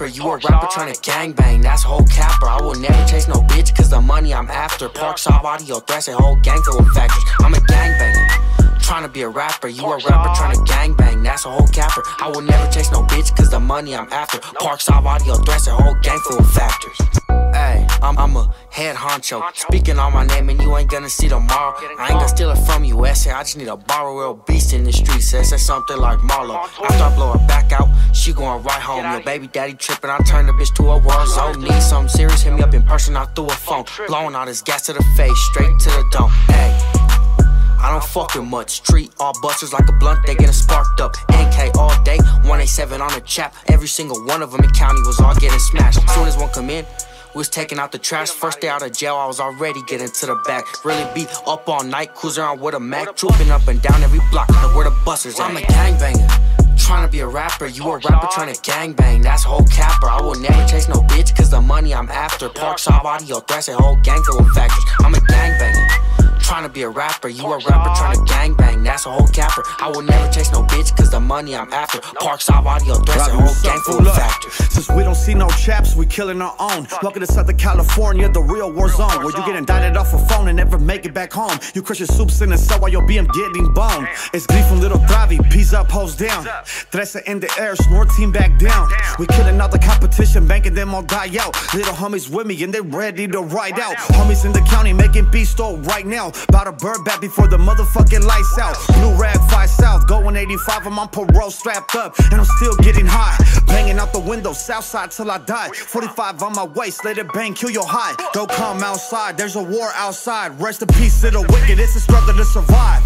rapper, you a rapper trying to gangbang. That's a whole capper. I will never chase no bitch, cause the money I'm after. Parkside audio threats a whole gang full of factors. I'm a gangbanger. Trying to be a rapper, you a rapper trying to gangbang. That's a whole capper. I will never chase no bitch, cause the money I'm after. Parkside audio threats a whole gang full of honcho. Speaking on my name, and you ain't gonna see tomorrow. I ain't gonna steal it from you, essay. I just need a borrow real beast in the streets. Say something like Marlo. After I blow her back out, she going right home. Your baby daddy tripping, I turn the bitch to a war zone. Need something serious, hit me up in person, I threw a phone. Blowing all this gas to the face, straight to the dome. Hey. I don't fuck with much. Treat all busters like a blunt, they getting sparked up. NK all day, 187 on the chap. Every single one of them in county was all getting smashed. Soon as one come in, was taking out the trash. First day out of jail, I was already getting to the back. Really be up all night, cruising around with a Mac, trooping up and down every block. Know where the busters at. I'm a gangbanger. Trying to be a rapper, you a rapper trying to gangbang. That's whole capper. I will never chase no bitch, cause the money I'm after. Parkside audio threats a whole gang full of factors. I'm a gangbanger. Trying to be a rapper, you a rapper trying to gangbang. That's a whole capper. I will never chase no bitch, cause the money I'm after. Parkside audio threats a whole gang full of factors. Since we don't see no chaps, we killing our own. Welcome to Southern California, the real war zone. Where you get indicted off a phone and never make it back home. You crush your soups in the cell while your BM getting boned. It's Glee from Little Travi, peas up, pose down. Tressa in the air, snort team back down. We killing all the competition, banking them all die out. Little homies with me and they ready to ride out. Homies in the county making beast right now. About a bird back before the motherfucking lights out. Blue rag, five south, going 85. I'm on parole, strapped up, and I'm still getting high. Banging out the window, south side till I die. 45 on my waist, let it bang, kill your high. Don't come outside, there's a war outside. Rest in peace to the wicked, it's a struggle to survive.